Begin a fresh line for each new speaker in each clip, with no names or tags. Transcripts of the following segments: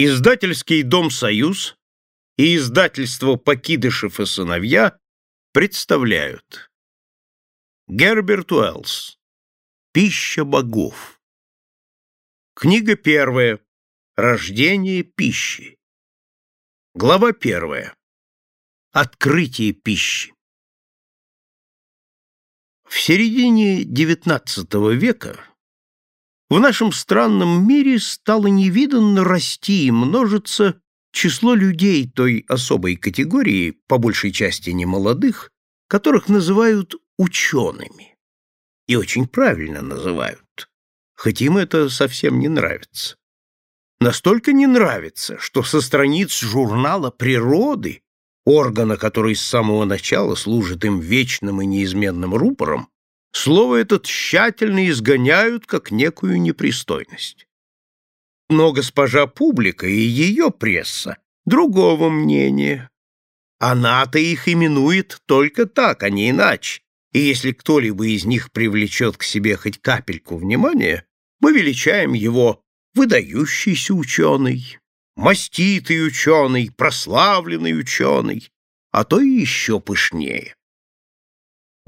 Издательский дом «Союз» и издательство «Покидышев и сыновья» представляют. Герберт Уэллс. «Пища богов» Книга первая. Рождение пищи Глава первая. Открытие пищи В середине XIX века в нашем странном мире стало невиданно расти и множиться число людей той особой категории, по большей части немолодых, которых называют учеными. И очень правильно называют, хоть им это совсем не нравится. Настолько не нравится, что со страниц журнала «Природы», органа, который с самого начала служит им вечным и неизменным рупором, Слово это тщательно изгоняют как некую непристойность. Но госпожа публика и ее пресса другого мнения. Она-то их именует только так, а не иначе. И если кто-либо из них привлечет к себе хоть капельку внимания, мы величаем его выдающийся ученый, маститый ученый, прославленный ученый, а то и еще пышнее.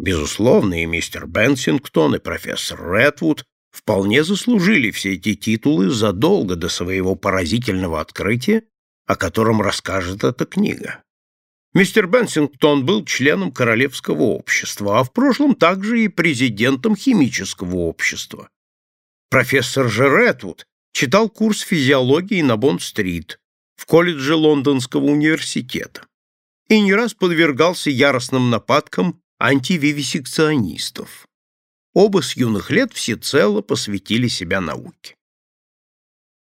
Безусловно, и мистер Бенсингтон, и профессор Редвуд вполне заслужили все эти титулы задолго до своего поразительного открытия, о котором расскажет эта книга. Мистер Бенсингтон был членом Королевского общества, а в прошлом также и президентом химического общества. Профессор же Редвуд читал курс физиологии на Бонд-стрит в колледже Лондонского университета и не раз подвергался яростным нападкам антививисекционистов. Оба с юных лет всецело посвятили себя науке.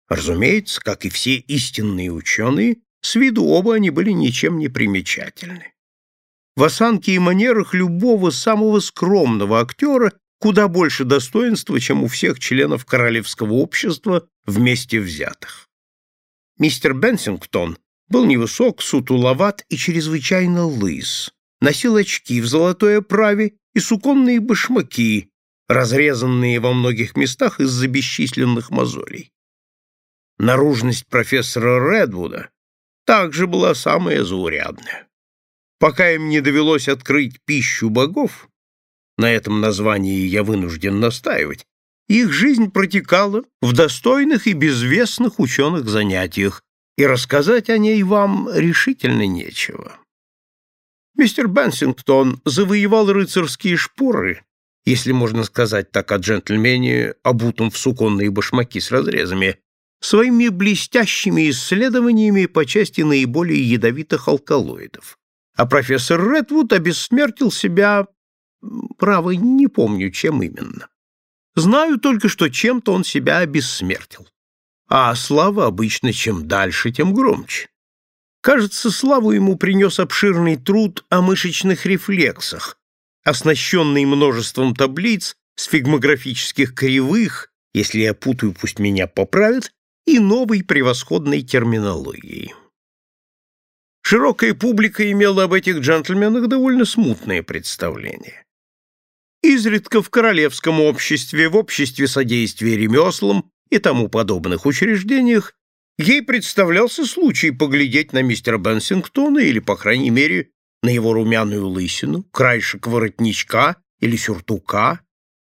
Разумеется, как и все истинные ученые, с виду оба они были ничем не примечательны. В осанке и манерах любого самого скромного актера куда больше достоинства, чем у всех членов королевского общества вместе взятых. Мистер Бенсингтон был невысок, сутуловат и чрезвычайно лыс, носил очки в золотой оправе и суконные башмаки, разрезанные во многих местах из-за бесчисленных мозолей. Наружность профессора Редвуда также была самая заурядная. Пока им не довелось открыть пищу богов, на этом названии я вынужден настаивать, их жизнь протекала в достойных и безвестных ученых занятиях, и рассказать о ней вам решительно нечего. Мистер Бенсингтон завоевал рыцарские шпоры, если можно сказать так о джентльмене, обутом в суконные башмаки с разрезами, своими блестящими исследованиями по части наиболее ядовитых алкалоидов. А профессор Редвуд обессмертил себя, право, не помню, чем именно. Знаю только, что чем-то он себя обессмертил. А слава обычно чем дальше, тем громче. Кажется, славу ему принес обширный труд о мышечных рефлексах, оснащенный множеством таблиц, сфигмографических кривых, если я путаю, пусть меня поправят, и новой превосходной терминологией. Широкая публика имела об этих джентльменах довольно смутное представление. Изредка в королевском обществе, в обществе содействия ремеслам и тому подобных учреждениях Ей представлялся случай поглядеть на мистера Бенсингтона или, по крайней мере, на его румяную лысину, краешек воротничка или сюртука,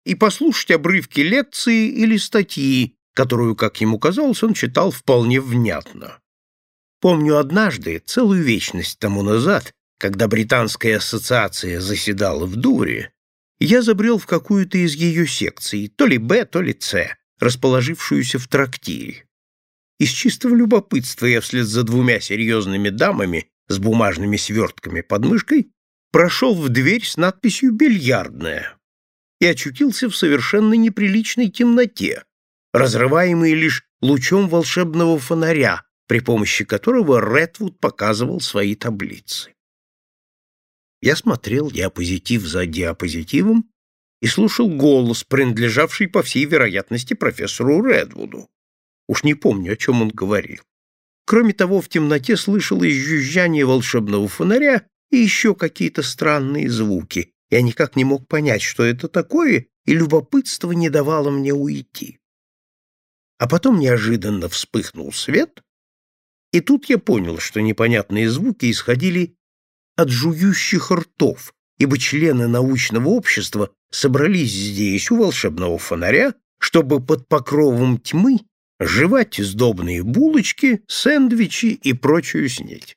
и послушать обрывки лекции или статьи, которую, как ему казалось, он читал вполне внятно. Помню однажды, целую вечность тому назад, когда Британская ассоциация заседала в Дуре, я забрел в какую-то из ее секций, то ли Б, то ли С, расположившуюся в трактире. Из чистого любопытства я вслед за двумя серьезными дамами с бумажными свертками под мышкой прошел в дверь с надписью «Бильярдная» и очутился в совершенно неприличной темноте, разрываемой лишь лучом волшебного фонаря, при помощи которого Редвуд показывал свои таблицы. Я смотрел диапозитив за диапозитивом и слушал голос, принадлежавший, по всей вероятности, профессору Редвуду. Уж не помню, о чем он говорил. Кроме того, в темноте слышалось жужжание волшебного фонаря и еще какие-то странные звуки. Я никак не мог понять, что это такое, и любопытство не давало мне уйти. А потом неожиданно вспыхнул свет, И тут я понял, что непонятные звуки исходили от жующих ртов, ибо члены научного общества собрались здесь у волшебного фонаря, чтобы под покровом тьмы жевать сдобные булочки, сэндвичи и прочую снеть.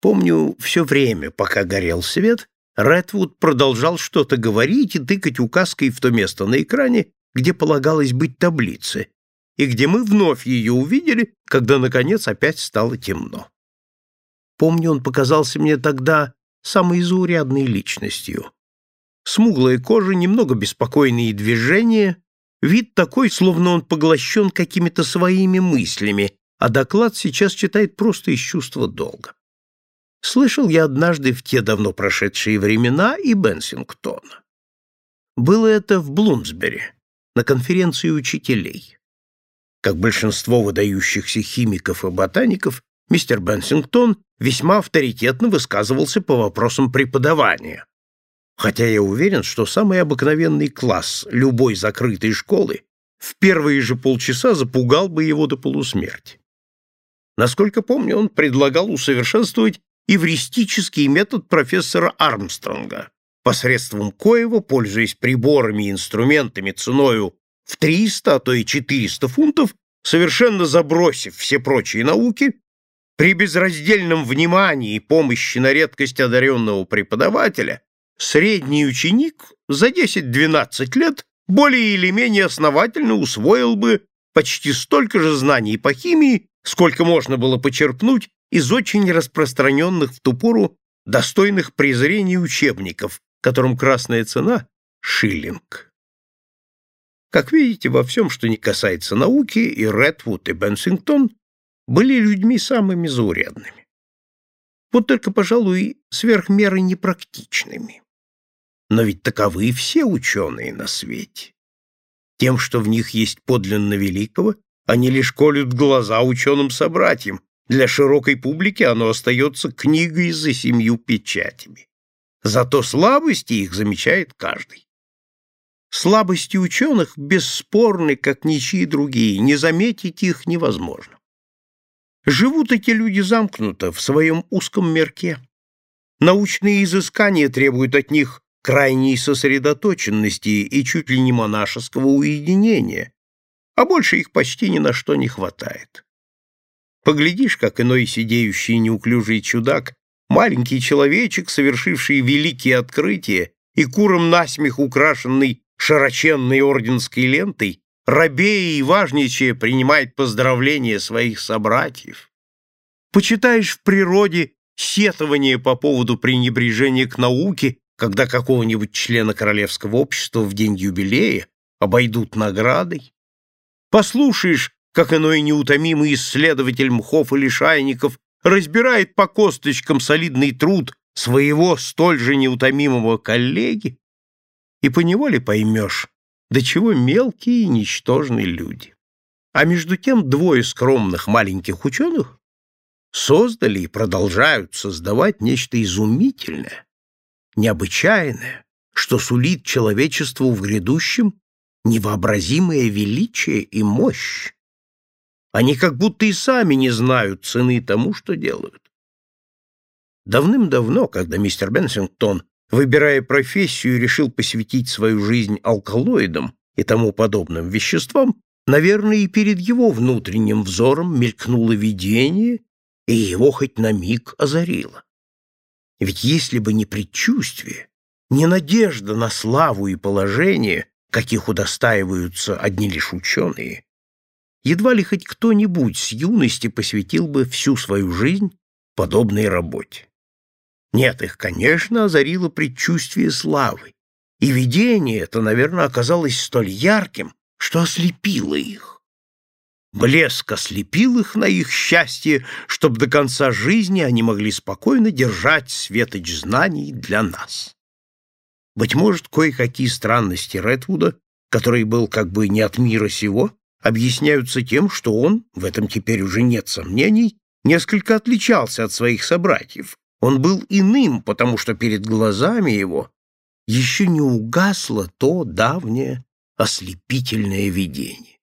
Помню, все время, пока горел свет, Редвуд продолжал что-то говорить и тыкать указкой в то место на экране, где полагалось быть таблицы, и где мы вновь ее увидели, когда, наконец, опять стало темно. Помню, он показался мне тогда самой заурядной личностью. Смуглая кожа, немного беспокойные движения, вид такой, словно он поглощен какими-то своими мыслями, а доклад сейчас читает просто из чувства долга. Слышал я однажды в те давно прошедшие времена и Бенсингтона. Было это в Блумсбери, на конференции учителей. Как большинство выдающихся химиков и ботаников, мистер Бенсингтон весьма авторитетно высказывался по вопросам преподавания. Хотя я уверен, что самый обыкновенный класс любой закрытой школы в первые же полчаса запугал бы его до полусмерти. Насколько помню, он предлагал усовершенствовать эвристический метод профессора Армстронга, посредством коего, пользуясь приборами и инструментами ценою в 300, а то и 400 фунтов, совершенно забросив все прочие науки, при безраздельном внимании и помощи на редкость одаренного преподавателя, средний ученик за 10-12 лет более или менее основательно усвоил бы почти столько же знаний по химии, сколько можно было почерпнуть из очень распространенных в ту пору достойных презрения учебников, которым красная цена — шиллинг. Как видите, во всем, что не касается науки, и Редвуд, и Бенсингтон были людьми самыми заурядными. Вот только, пожалуй, сверх меры непрактичными. Но ведь таковы все ученые на свете. Тем, что в них есть подлинно великого, они лишь колют глаза ученым-собратьям, для широкой публики оно остается книгой за семью печатями. Зато слабости их замечает каждый. Слабости ученых бесспорны, как ничьи другие, не заметить их невозможно. Живут эти люди замкнуто в своем узком мерке. Научные изыскания требуют от них крайней сосредоточенности и чуть ли не монашеского уединения, а больше их почти ни на что не хватает. Поглядишь, как иной сидеющий неуклюжий чудак, маленький человечек, совершивший великие открытия и куром насмех украшенный широченной орденской лентой, рабея и важничая принимает поздравления своих собратьев. Почитаешь в природе сетование по поводу пренебрежения к науке, когда какого-нибудь члена королевского общества в день юбилея обойдут наградой. Послушаешь как иной неутомимый исследователь мхов и лишайников разбирает по косточкам солидный труд своего столь же неутомимого коллеги, и поневоле поймешь, до чего мелкие и ничтожные люди. А между тем двое скромных маленьких ученых создали и продолжают создавать нечто изумительное, необычайное, что сулит человечеству в грядущем невообразимое величие и мощь. Они как будто и сами не знают цены тому, что делают. Давным-давно, когда мистер Бенсингтон, выбирая профессию, решил посвятить свою жизнь алкалоидам и тому подобным веществам, наверное, и перед его внутренним взором мелькнуло видение, и его хоть на миг озарило. Ведь если бы не предчувствие, не надежда на славу и положение, каких удостаиваются одни лишь ученые, едва ли хоть кто-нибудь с юности посвятил бы всю свою жизнь подобной работе. Нет, их, конечно, озарило предчувствие славы, и видение это, наверное, оказалось столь ярким, что ослепило их. Блеск ослепил их на их счастье, чтобы до конца жизни они могли спокойно держать светоч знаний для нас. Быть может, кое-какие странности Редвуда, который был как бы не от мира сего, объясняются тем, что он, в этом теперь уже нет сомнений, несколько отличался от своих собратьев. Он был иным, потому что перед глазами его еще не угасло то давнее ослепительное видение.